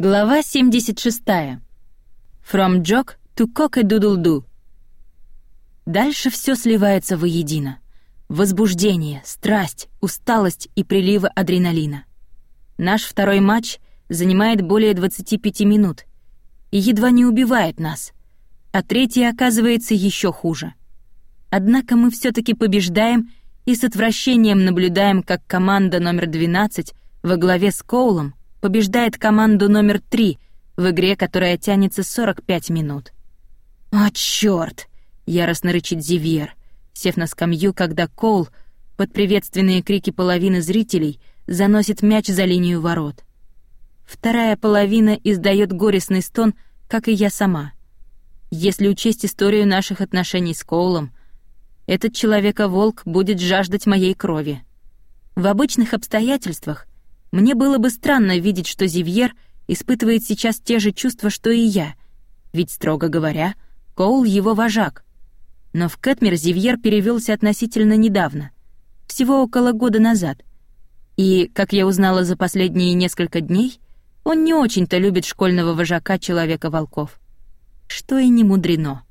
Глава 76. From Jock to Cock-a-Doodle-Doo. Дальше все сливается воедино. Возбуждение, страсть, усталость и приливы адреналина. Наш второй матч занимает более 25 минут и едва не убивает нас, а третий оказывается еще хуже. Однако мы все таки побеждаем и с отвращением наблюдаем, как команда номер 12 во главе с Коулом побеждает команду номер 3 в игре, которая тянется 45 минут. «О, чёрт!» — яростно рычит Зивьер, сев на скамью, когда Коул под приветственные крики половины зрителей заносит мяч за линию ворот. Вторая половина издает горестный стон, как и я сама. Если учесть историю наших отношений с Коулом, этот человека-волк будет жаждать моей крови. В обычных обстоятельствах мне было бы странно видеть, что Зивьер испытывает сейчас те же чувства, что и я, ведь, строго говоря, Коул — его вожак. Но в Кэтмер Зивьер перевелся относительно недавно, всего около года назад. И, как я узнала за последние несколько дней, он не очень-то любит школьного вожака Человека-волков. Что и не мудрено.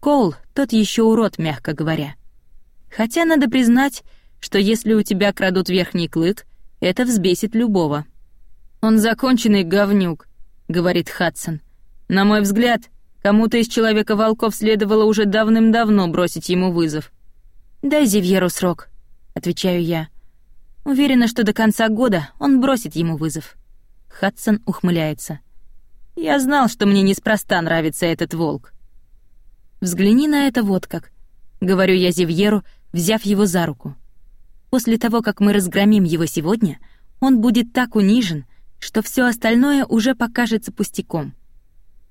Коул — тот еще урод, мягко говоря. Хотя надо признать, что если у тебя крадут верхний клык, это взбесит любого. «Он законченный говнюк», — говорит Хадсон. «На мой взгляд, кому-то из Человека-волков следовало уже давным-давно бросить ему вызов». «Дай Зивьеру срок», — отвечаю я. Уверена, что до конца года он бросит ему вызов. Хадсон ухмыляется. «Я знал, что мне неспроста нравится этот волк». «Взгляни на это вот как», — говорю я Зивьеру, взяв его за руку. После того, как мы разгромим его сегодня, он будет так унижен, что все остальное уже покажется пустяком.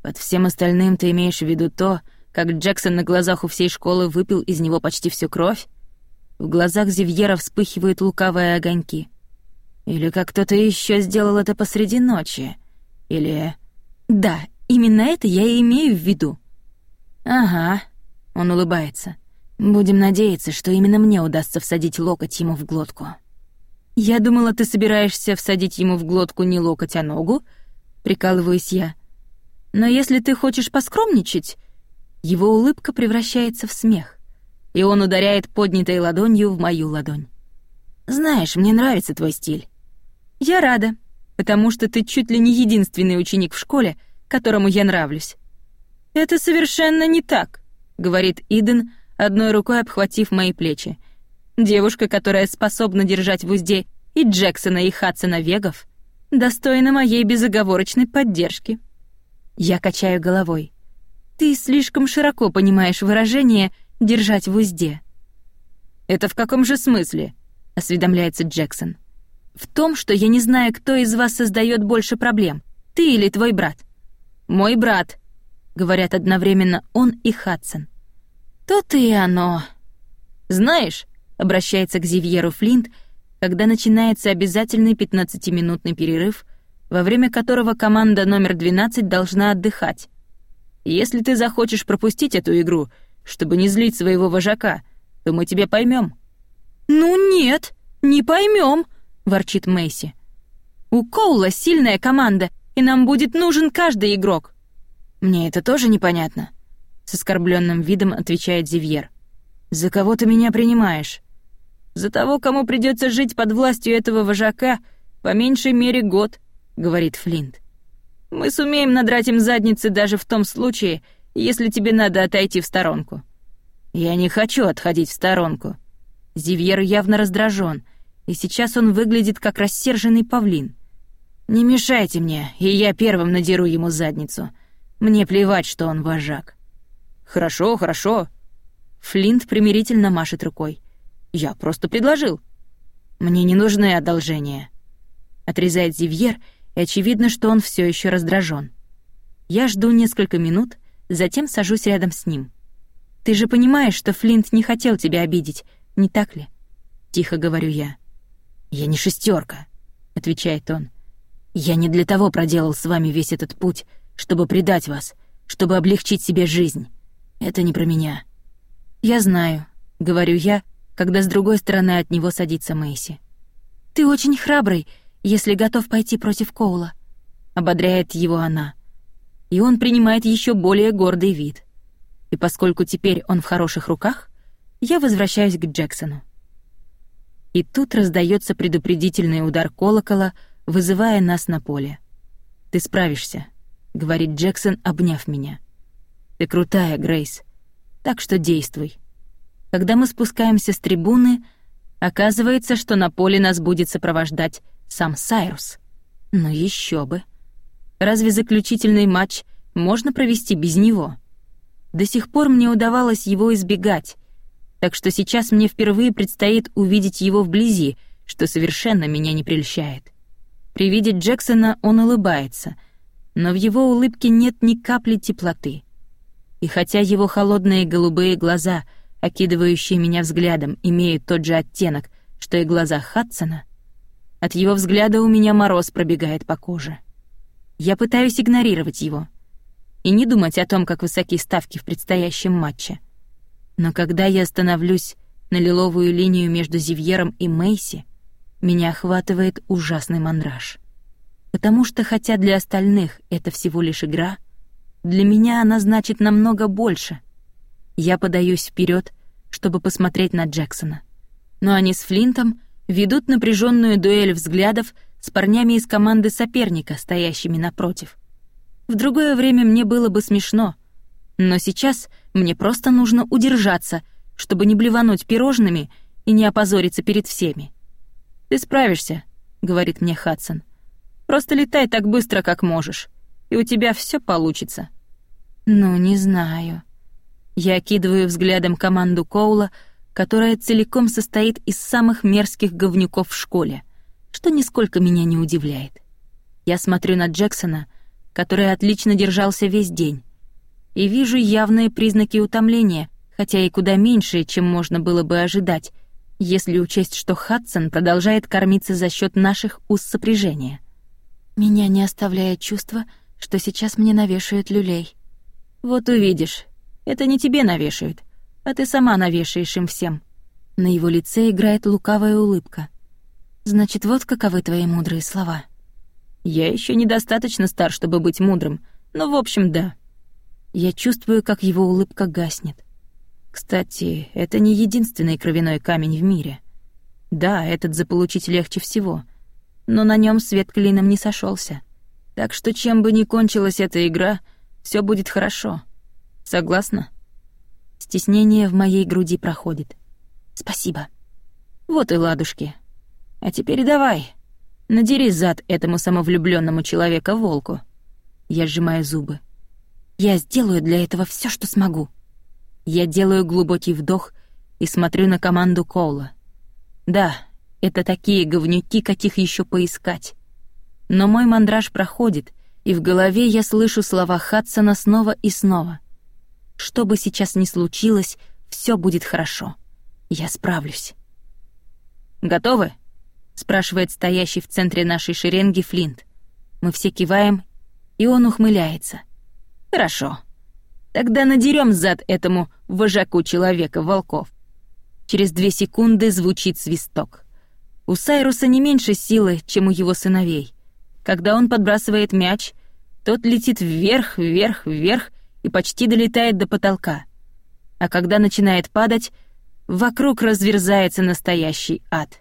Под всем остальным ты имеешь в виду то, как Джексон на глазах у всей школы выпил из него почти всю кровь? В глазах Зивьера вспыхивают лукавые огоньки. Или как кто-то еще сделал это посреди ночи? Или... Да, именно это я и имею в виду. Ага, он улыбается. Будем надеяться, что именно мне удастся всадить локоть ему в глотку. Я думала, ты собираешься всадить ему в глотку не локоть, а ногу, прикалываюсь я. Но если ты хочешь поскромничать, его улыбка превращается в смех, и он ударяет поднятой ладонью в мою ладонь. Знаешь, мне нравится твой стиль. Я рада, потому что ты чуть ли не единственный ученик в школе, которому я нравлюсь. Это совершенно не так, говорит Иден, одной рукой обхватив мои плечи. Девушка, которая способна держать в узде и Джексона, и Хадсона Вегов, достойна моей безоговорочной поддержки. Я качаю головой. Ты слишком широко понимаешь выражение «держать в узде». «Это в каком же смысле?» — осведомляется Джексон. «В том, что я не знаю, кто из вас создает больше проблем, ты или твой брат». «Мой брат», — говорят одновременно он и Хадсон. «То-то и оно». «Знаешь», — обращается к Зивьеру Флинт, когда начинается обязательный 15-минутный перерыв, во время которого команда номер 12 должна отдыхать. «Если ты захочешь пропустить эту игру, чтобы не злить своего вожака, то мы тебя поймем. «Ну нет, не поймем, ворчит Мэйси. «У Коула сильная команда, и нам будет нужен каждый игрок». «Мне это тоже непонятно», с оскорбленным видом отвечает Зивьер. «За кого ты меня принимаешь?» «За того, кому придется жить под властью этого вожака по меньшей мере год», — говорит Флинт. «Мы сумеем надрать им задницы даже в том случае, если тебе надо отойти в сторонку». «Я не хочу отходить в сторонку». Зивьер явно раздражен, и сейчас он выглядит как рассерженный павлин. «Не мешайте мне, и я первым надеру ему задницу. Мне плевать, что он вожак». «Хорошо, хорошо». Флинт примирительно машет рукой. «Я просто предложил». «Мне не нужны одолжения». Отрезает Зивьер, и очевидно, что он все еще раздражен. Я жду несколько минут, затем сажусь рядом с ним. «Ты же понимаешь, что Флинт не хотел тебя обидеть, не так ли?» Тихо говорю я. «Я не шестерка, отвечает он. «Я не для того проделал с вами весь этот путь, чтобы предать вас, чтобы облегчить себе жизнь. Это не про меня. Я знаю, говорю я, когда с другой стороны от него садится Мэйси. Ты очень храбрый, если готов пойти против Коула. ободряет его она. И он принимает еще более гордый вид. И поскольку теперь он в хороших руках, я возвращаюсь к Джексону. И тут раздается предупредительный удар колокола, вызывая нас на поле. «Ты справишься», — говорит Джексон, обняв меня. «Ты крутая, Грейс, так что действуй». Когда мы спускаемся с трибуны, оказывается, что на поле нас будет сопровождать сам Сайрус. Но еще бы. Разве заключительный матч можно провести без него? До сих пор мне удавалось его избегать, так что сейчас мне впервые предстоит увидеть его вблизи, что совершенно меня не прельщает. При виде Джексона он улыбается, но в его улыбке нет ни капли теплоты. И хотя его холодные голубые глаза, окидывающие меня взглядом, имеют тот же оттенок, что и глаза Хадсона, от его взгляда у меня мороз пробегает по коже. Я пытаюсь игнорировать его и не думать о том, как высоки ставки в предстоящем матче. Но когда я становлюсь на лиловую линию между Зивьером и Мейси, меня охватывает ужасный мандраж. Потому что хотя для остальных это всего лишь игра, для меня она значит намного больше. Я подаюсь вперед, чтобы посмотреть на Джексона. Но они с Флинтом ведут напряженную дуэль взглядов с парнями из команды соперника, стоящими напротив. В другое время мне было бы смешно, но сейчас мне просто нужно удержаться, чтобы не блевануть пирожными и не опозориться перед всеми. «Ты справишься», — говорит мне Хадсон. «Просто летай так быстро, как можешь, и у тебя все получится». «Ну, не знаю». Я окидываю взглядом команду Коула, которая целиком состоит из самых мерзких говнюков в школе, что нисколько меня не удивляет. Я смотрю на Джексона, который отлично держался весь день, и вижу явные признаки утомления, хотя и куда меньшие, чем можно было бы ожидать, если учесть, что Хадсон продолжает кормиться за счет наших уз сопряжения. Меня не оставляет чувство, что сейчас мне навешают люлей. Вот увидишь, это не тебе навешают, а ты сама навешаешь им всем. На его лице играет лукавая улыбка. Значит, вот каковы твои мудрые слова. Я еще недостаточно стар, чтобы быть мудрым, но в общем, да. Я чувствую, как его улыбка гаснет. Кстати, это не единственный кровяной камень в мире. Да, этот заполучить легче всего, но на нем свет клином не сошелся. Так что чем бы ни кончилась эта игра, все будет хорошо. Согласна? Стеснение в моей груди проходит. Спасибо. Вот и ладушки. А теперь давай, надери зад этому самовлюбленному человека-волку. Я сжимаю зубы. Я сделаю для этого все, что смогу. Я делаю глубокий вдох и смотрю на команду Коула. Да, это такие говнюки, каких еще поискать. Но мой мандраж проходит, и в голове я слышу слова Хадсона снова и снова. Что бы сейчас ни случилось, все будет хорошо. Я справлюсь. «Готовы?» — спрашивает стоящий в центре нашей шеренги Флинт. Мы все киваем, и он ухмыляется. «Хорошо. Тогда надерем зад этому вожаку человека-волков. Через две секунды звучит свисток. У Сайруса не меньше силы, чем у его сыновей. Когда он подбрасывает мяч, тот летит вверх, вверх, вверх и почти долетает до потолка. А когда начинает падать, вокруг разверзается настоящий ад.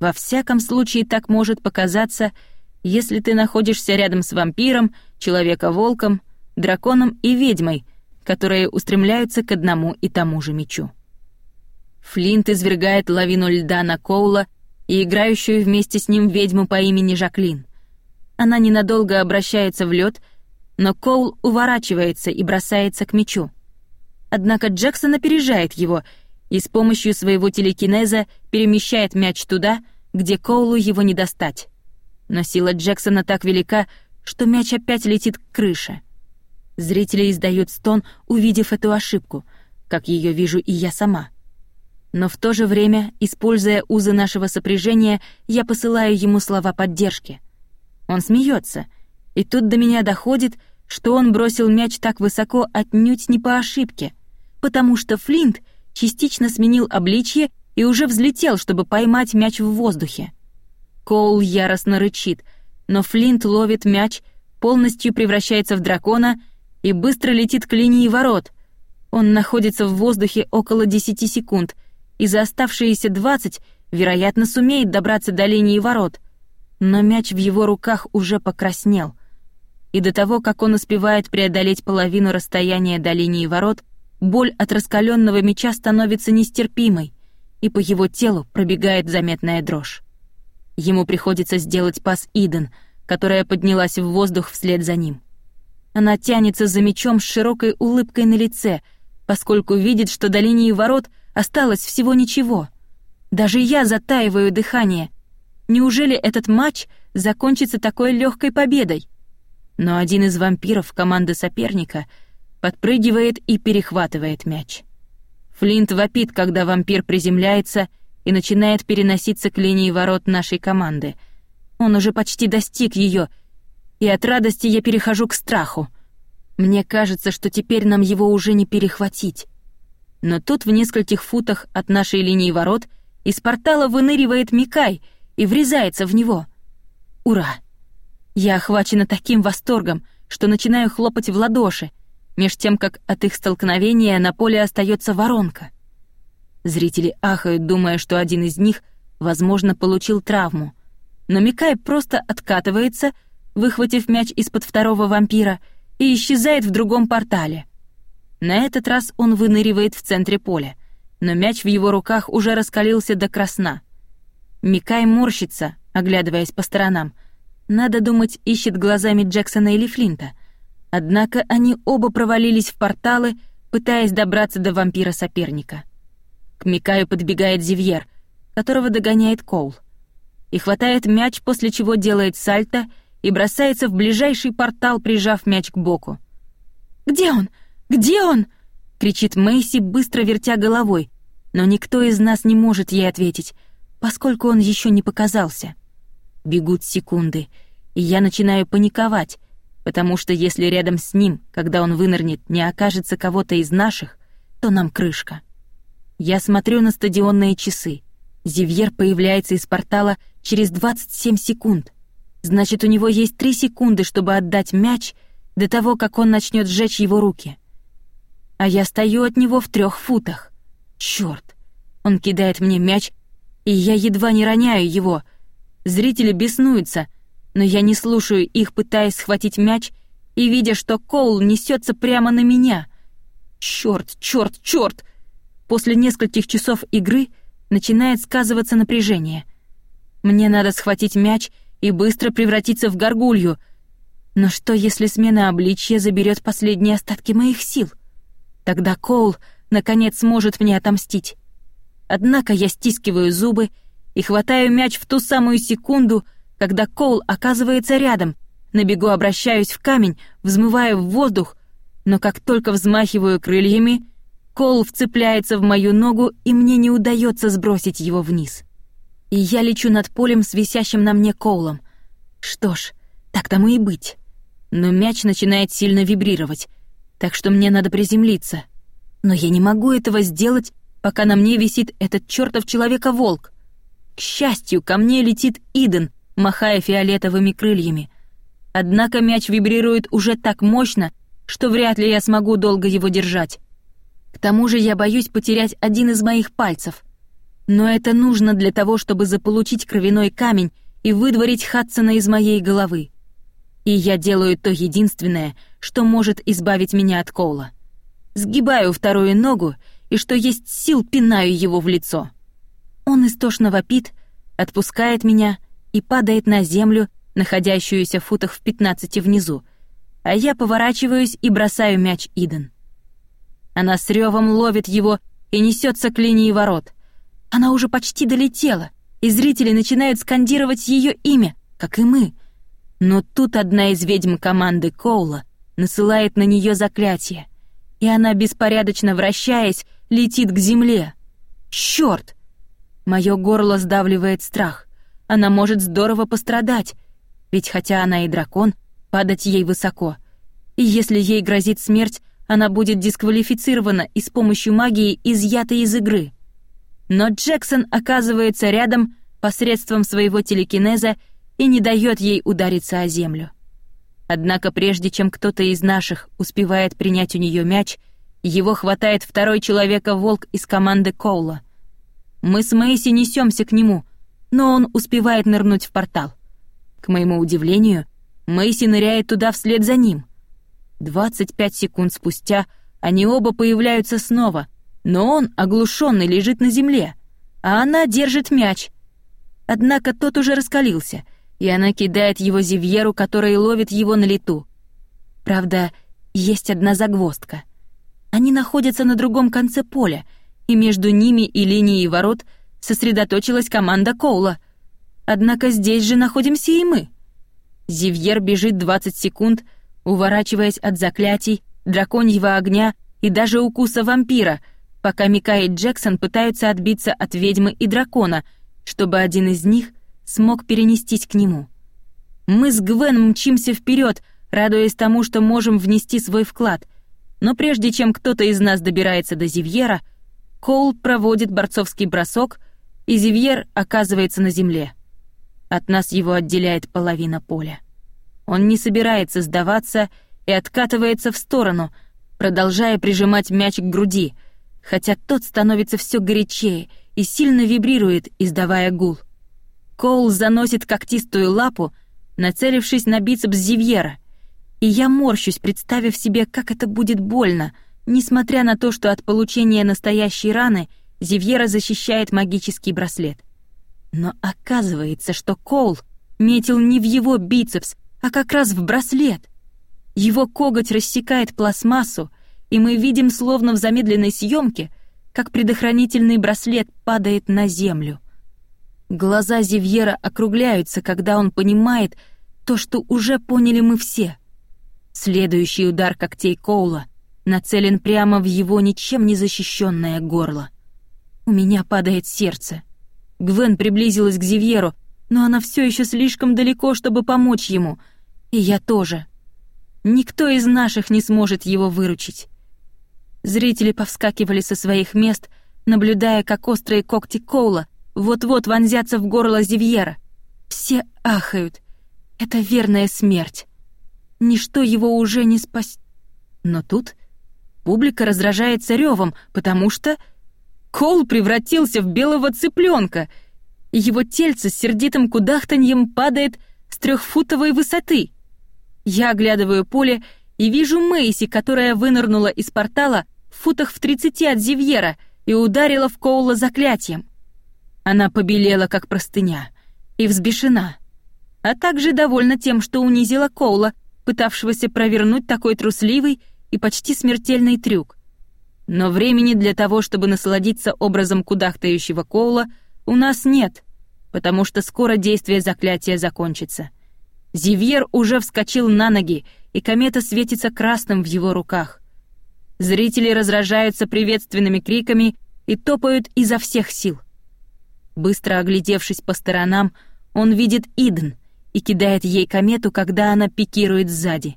Во всяком случае, так может показаться, если ты находишься рядом с вампиром, человека-волком, драконом и ведьмой — которые устремляются к одному и тому же мечу. Флинт извергает лавину льда на Коула и играющую вместе с ним ведьму по имени Жаклин. Она ненадолго обращается в лед, но Коул уворачивается и бросается к мечу. Однако Джексон опережает его и с помощью своего телекинеза перемещает мяч туда, где Коулу его не достать. Но сила Джексона так велика, что мяч опять летит к крыше. Зрители издают стон, увидев эту ошибку, как ее вижу и я сама. Но в то же время, используя узы нашего сопряжения, я посылаю ему слова поддержки. Он смеется, и тут до меня доходит, что он бросил мяч так высоко отнюдь не по ошибке, потому что Флинт частично сменил обличье и уже взлетел, чтобы поймать мяч в воздухе. Коул яростно рычит, но Флинт ловит мяч, полностью превращается в дракона и быстро летит к линии ворот. Он находится в воздухе около 10 секунд, и за оставшиеся 20, вероятно, сумеет добраться до линии ворот. Но мяч в его руках уже покраснел. И до того, как он успевает преодолеть половину расстояния до линии ворот, боль от раскаленного мяча становится нестерпимой, и по его телу пробегает заметная дрожь. Ему приходится сделать пас Иден, которая поднялась в воздух вслед за ним. Она тянется за мечом с широкой улыбкой на лице, поскольку видит, что до линии ворот осталось всего ничего. Даже я затаиваю дыхание. Неужели этот матч закончится такой легкой победой? Но один из вампиров команды соперника подпрыгивает и перехватывает мяч. Флинт вопит, когда вампир приземляется и начинает переноситься к линии ворот нашей команды. Он уже почти достиг ее, и от радости я перехожу к страху. Мне кажется, что теперь нам его уже не перехватить. Но тут в нескольких футах от нашей линии ворот из портала выныривает Микай и врезается в него. Ура! Я охвачена таким восторгом, что начинаю хлопать в ладоши, меж тем как от их столкновения на поле остается воронка. Зрители ахают, думая, что один из них, возможно, получил травму. Но Микай просто откатывается, выхватив мяч из-под второго вампира, и исчезает в другом портале. На этот раз он выныривает в центре поля, но мяч в его руках уже раскалился до красна. Микай морщится, оглядываясь по сторонам. Надо думать, ищет глазами Джексона или Флинта. Однако они оба провалились в порталы, пытаясь добраться до вампира соперника. К Микаю подбегает Зивьер, которого догоняет Коул. И хватает мяч, после чего делает сальто и бросается в ближайший портал, прижав мяч к боку. «Где он? Где он?» — кричит Мэйси, быстро вертя головой, но никто из нас не может ей ответить, поскольку он еще не показался. Бегут секунды, и я начинаю паниковать, потому что если рядом с ним, когда он вынырнет, не окажется кого-то из наших, то нам крышка. Я смотрю на стадионные часы. Зивьер появляется из портала через 27 секунд. Значит, у него есть 3 секунды, чтобы отдать мяч до того, как он начнет сжечь его руки. А я стою от него в трех футах. Черт! Он кидает мне мяч, и я едва не роняю его. Зрители беснуются, но я не слушаю их, пытаясь схватить мяч и видя, что Коул несется прямо на меня. Черт, черт, черт! После нескольких часов игры начинает сказываться напряжение. Мне надо схватить мяч и быстро превратиться в горгулью. Но что, если смена обличья заберет последние остатки моих сил? Тогда Коул, наконец, сможет мне отомстить. Однако я стискиваю зубы и хватаю мяч в ту самую секунду, когда Коул оказывается рядом. На бегу обращаюсь в камень, взмываю в воздух, но как только взмахиваю крыльями — Кол вцепляется в мою ногу, и мне не удается сбросить его вниз. И я лечу над полем с висящим на мне Коулом. Что ж, так тому и быть. Но мяч начинает сильно вибрировать, так что мне надо приземлиться. Но я не могу этого сделать, пока на мне висит этот чертов человека-волк. К счастью, ко мне летит Иден, махая фиолетовыми крыльями. Однако мяч вибрирует уже так мощно, что вряд ли я смогу долго его держать. К тому же я боюсь потерять один из моих пальцев. Но это нужно для того, чтобы заполучить кровяной камень и выдворить Хадсона из моей головы. И я делаю то единственное, что может избавить меня от Коула. Сгибаю вторую ногу и, что есть сил, пинаю его в лицо. Он истошно вопит, отпускает меня и падает на землю, находящуюся в футах в пятнадцати внизу, а я поворачиваюсь и бросаю мяч Иден. Она с ревом ловит его и несется к линии ворот. Она уже почти долетела, и зрители начинают скандировать ее имя, как и мы. Но тут одна из ведьм команды Коула насылает на нее заклятие, и она, беспорядочно вращаясь, летит к земле. Черт! Мое горло сдавливает страх. Она может здорово пострадать, ведь хотя она и дракон, падать ей высоко. И если ей грозит смерть, она будет дисквалифицирована и с помощью магии изъята из игры. Но Джексон оказывается рядом посредством своего телекинеза и не дает ей удариться о землю. Однако прежде чем кто-то из наших успевает принять у нее мяч, его хватает второй человека-волк из команды Коула. Мы с Мэйси несемся к нему, но он успевает нырнуть в портал. К моему удивлению, Мэйси ныряет туда вслед за ним. 25 секунд спустя они оба появляются снова, но он, оглушенный, лежит на земле, а она держит мяч. Однако тот уже раскалился, и она кидает его Зивьеру, который ловит его на лету. Правда, есть одна загвоздка. Они находятся на другом конце поля, и между ними и линией ворот сосредоточилась команда Коула. Однако здесь же находимся и мы. Зивьер бежит 20 секунд, уворачиваясь от заклятий, драконьего огня и даже укуса вампира, пока Мика и Джексон пытаются отбиться от ведьмы и дракона, чтобы один из них смог перенестись к нему. Мы с Гвен мчимся вперед, радуясь тому, что можем внести свой вклад. Но прежде чем кто-то из нас добирается до Зивьера, Коул проводит борцовский бросок, и Зивьер оказывается на земле. От нас его отделяет половина поля. Он не собирается сдаваться и откатывается в сторону, продолжая прижимать мяч к груди, хотя тот становится все горячее и сильно вибрирует, издавая гул. Коул заносит когтистую лапу, нацелившись на бицепс Зивьера, и я морщусь, представив себе, как это будет больно, несмотря на то, что от получения настоящей раны Зивьера защищает магический браслет. Но оказывается, что Коул метил не в его бицепс, а как раз в браслет. Его коготь рассекает пластмассу, и мы видим, словно в замедленной съемке, как предохранительный браслет падает на землю. Глаза Зивьера округляются, когда он понимает то, что уже поняли мы все. Следующий удар когтей Коула нацелен прямо в его ничем не защищенное горло. У меня падает сердце. Гвен приблизилась к Зивьеру, но она все еще слишком далеко, чтобы помочь ему — и я тоже. Никто из наших не сможет его выручить. Зрители повскакивали со своих мест, наблюдая, как острые когти Коула вот-вот вонзятся в горло Зивьера. Все ахают. Это верная смерть. Ничто его уже не спас... Но тут публика раздражается ревом, потому что Коул превратился в белого цыпленка, и его тельце с сердитым кудахтаньем падает с трехфутовой высоты. Я оглядываю поле и вижу Мэйси, которая вынырнула из портала в футах в тридцати от Зивьера и ударила в Коула заклятием. Она побелела, как простыня, и взбешена, а также довольна тем, что унизила Коула, пытавшегося провернуть такой трусливый и почти смертельный трюк. Но времени для того, чтобы насладиться образом кудахтающего Коула, у нас нет, потому что скоро действие заклятия закончится. Зивьер уже вскочил на ноги, и комета светится красным в его руках. Зрители разражаются приветственными криками и топают изо всех сил. Быстро оглядевшись по сторонам, он видит Иден и кидает ей комету, когда она пикирует сзади.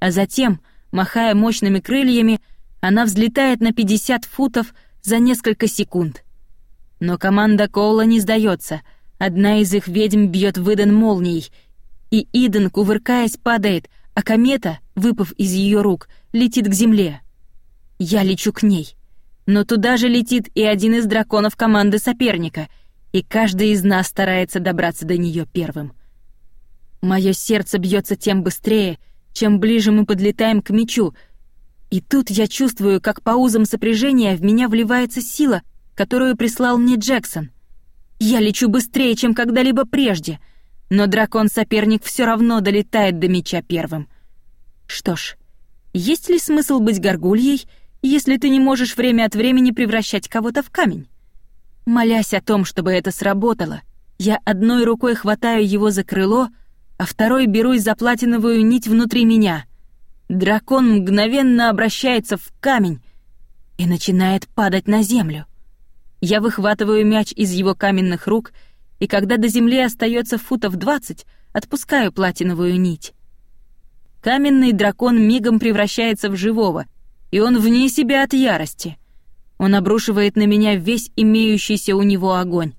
А затем, махая мощными крыльями, она взлетает на 50 футов за несколько секунд. Но команда Коула не сдается. Одна из их ведьм бьет выдан молнией — и Иден, кувыркаясь, падает, а комета, выпав из ее рук, летит к земле. Я лечу к ней. Но туда же летит и один из драконов команды соперника, и каждый из нас старается добраться до нее первым. Мое сердце бьется тем быстрее, чем ближе мы подлетаем к мечу, и тут я чувствую, как по узам сопряжения в меня вливается сила, которую прислал мне Джексон. Я лечу быстрее, чем когда-либо прежде — но дракон-соперник все равно долетает до меча первым. Что ж, есть ли смысл быть горгульей, если ты не можешь время от времени превращать кого-то в камень? Молясь о том, чтобы это сработало, я одной рукой хватаю его за крыло, а второй берусь за платиновую нить внутри меня. Дракон мгновенно обращается в камень и начинает падать на землю. Я выхватываю мяч из его каменных рук — и когда до земли остается футов двадцать, отпускаю платиновую нить. Каменный дракон мигом превращается в живого, и он вне себя от ярости. Он обрушивает на меня весь имеющийся у него огонь.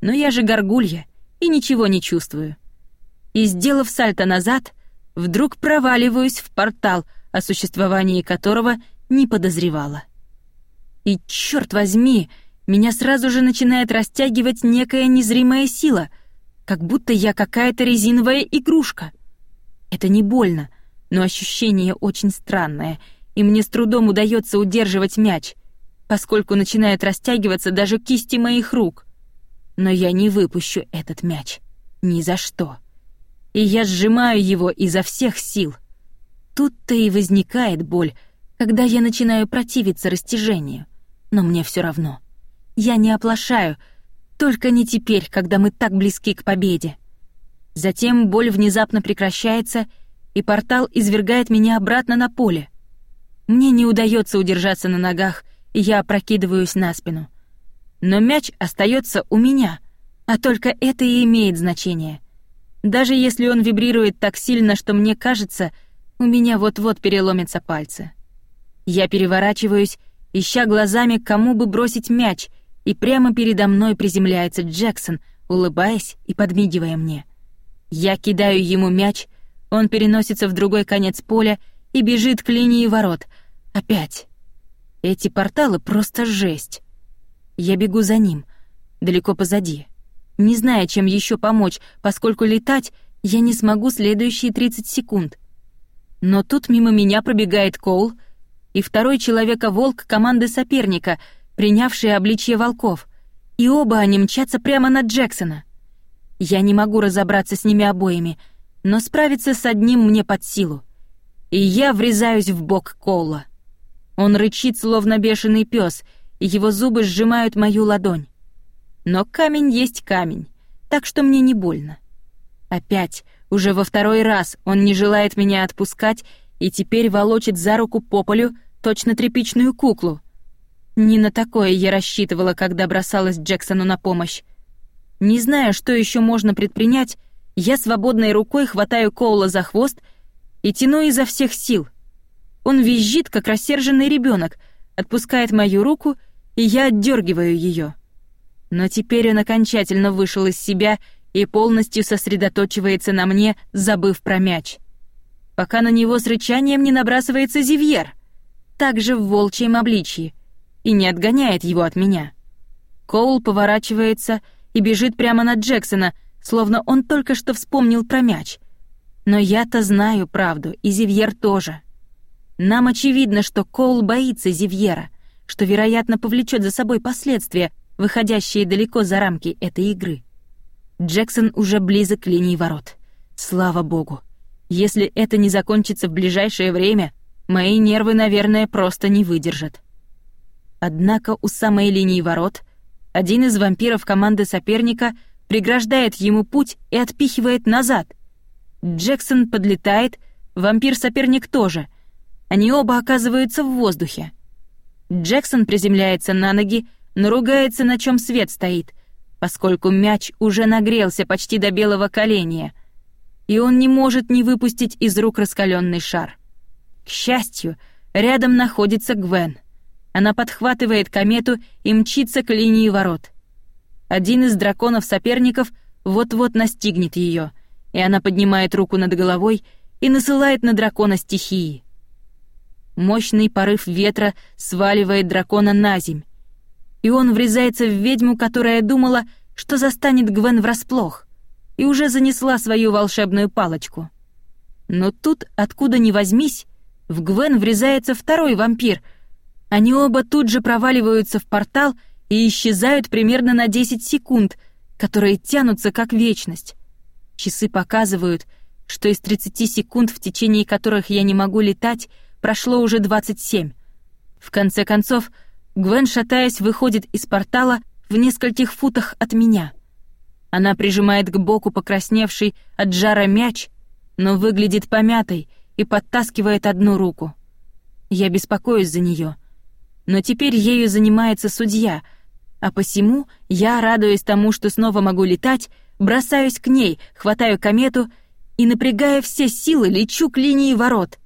Но я же горгулья и ничего не чувствую. И, сделав сальто назад, вдруг проваливаюсь в портал, о существовании которого не подозревала. И черт возьми, меня сразу же начинает растягивать некая незримая сила, как будто я какая-то резиновая игрушка. Это не больно, но ощущение очень странное, и мне с трудом удается удерживать мяч, поскольку начинает растягиваться даже кисти моих рук. Но я не выпущу этот мяч. Ни за что. И я сжимаю его изо всех сил. Тут-то и возникает боль, когда я начинаю противиться растяжению — но мне все равно. Я не оплошаю, только не теперь, когда мы так близки к победе. Затем боль внезапно прекращается, и портал извергает меня обратно на поле. Мне не удается удержаться на ногах, и я опрокидываюсь на спину. Но мяч остается у меня, а только это и имеет значение. Даже если он вибрирует так сильно, что мне кажется, у меня вот-вот переломятся пальцы. Я переворачиваюсь ища глазами, кому бы бросить мяч, и прямо передо мной приземляется Джексон, улыбаясь и подмигивая мне. Я кидаю ему мяч, он переносится в другой конец поля и бежит к линии ворот. Опять. Эти порталы просто жесть. Я бегу за ним, далеко позади, не зная, чем еще помочь, поскольку летать я не смогу следующие 30 секунд. Но тут мимо меня пробегает Коул — и второй человека-волк команды соперника, принявшие обличье волков, и оба они мчатся прямо на Джексона. Я не могу разобраться с ними обоими, но справиться с одним мне под силу. И я врезаюсь в бок Коула. Он рычит, словно бешеный пес, и его зубы сжимают мою ладонь. Но камень есть камень, так что мне не больно. Опять, уже во второй раз он не желает меня отпускать и теперь волочит за руку по полю, точно тряпичную куклу. Не на такое я рассчитывала, когда бросалась Джексону на помощь. Не зная, что еще можно предпринять, я свободной рукой хватаю Коула за хвост и тяну изо всех сил. Он визжит, как рассерженный ребенок, отпускает мою руку, и я отдергиваю ее. Но теперь он окончательно вышел из себя и полностью сосредоточивается на мне, забыв про мяч. Пока на него с рычанием не набрасывается Зивьер также в волчьем обличье, и не отгоняет его от меня. Коул поворачивается и бежит прямо на Джексона, словно он только что вспомнил про мяч. Но я-то знаю правду, и Зивьер тоже. Нам очевидно, что Коул боится Зивьера, что, вероятно, повлечет за собой последствия, выходящие далеко за рамки этой игры. Джексон уже близок к линии ворот. Слава богу. Если это не закончится в ближайшее время, Мои нервы, наверное, просто не выдержат. Однако у самой линии ворот один из вампиров команды соперника преграждает ему путь и отпихивает назад. Джексон подлетает, вампир-соперник тоже. Они оба оказываются в воздухе. Джексон приземляется на ноги, но ругается, на чем свет стоит, поскольку мяч уже нагрелся почти до белого коленя, и он не может не выпустить из рук раскаленный шар. К счастью, рядом находится Гвен. Она подхватывает комету и мчится к линии ворот. Один из драконов-соперников вот-вот настигнет ее, и она поднимает руку над головой и насылает на дракона стихии. Мощный порыв ветра сваливает дракона на земь, и он врезается в ведьму, которая думала, что застанет Гвен врасплох, и уже занесла свою волшебную палочку. Но тут, откуда ни возьмись, в Гвен врезается второй вампир. Они оба тут же проваливаются в портал и исчезают примерно на 10 секунд, которые тянутся как вечность. Часы показывают, что из 30 секунд, в течение которых я не могу летать, прошло уже 27. В конце концов, Гвен, шатаясь, выходит из портала в нескольких футах от меня. Она прижимает к боку покрасневший от жара мяч, но выглядит помятой — и подтаскивает одну руку. Я беспокоюсь за нее, но теперь ею занимается судья, а посему я, радуясь тому, что снова могу летать, бросаюсь к ней, хватаю комету и, напрягая все силы, лечу к линии ворот.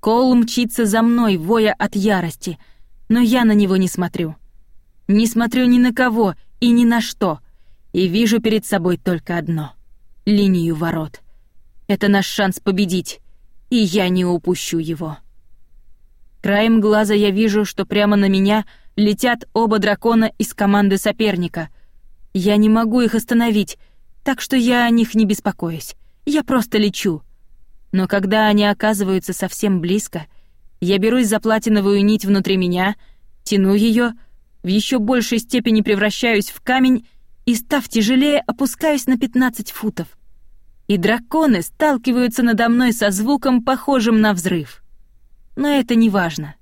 Кол мчится за мной, воя от ярости, но я на него не смотрю. Не смотрю ни на кого и ни на что, и вижу перед собой только одно — линию ворот — Это наш шанс победить, и я не упущу его. Краем глаза я вижу, что прямо на меня летят оба дракона из команды соперника. Я не могу их остановить, так что я о них не беспокоюсь. Я просто лечу. Но когда они оказываются совсем близко, я берусь за платиновую нить внутри меня, тяну ее, в еще большей степени превращаюсь в камень и, став тяжелее, опускаюсь на 15 футов. И драконы сталкиваются надо мной со звуком, похожим на взрыв. Но это не важно,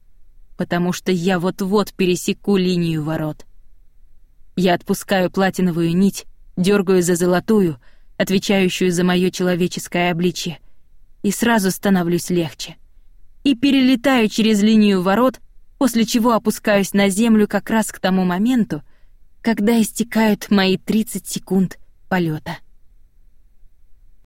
потому что я вот-вот пересеку линию ворот. Я отпускаю платиновую нить, дергаю за золотую, отвечающую за мое человеческое обличье, и сразу становлюсь легче. И перелетаю через линию ворот, после чего опускаюсь на землю как раз к тому моменту, когда истекают мои 30 секунд полета.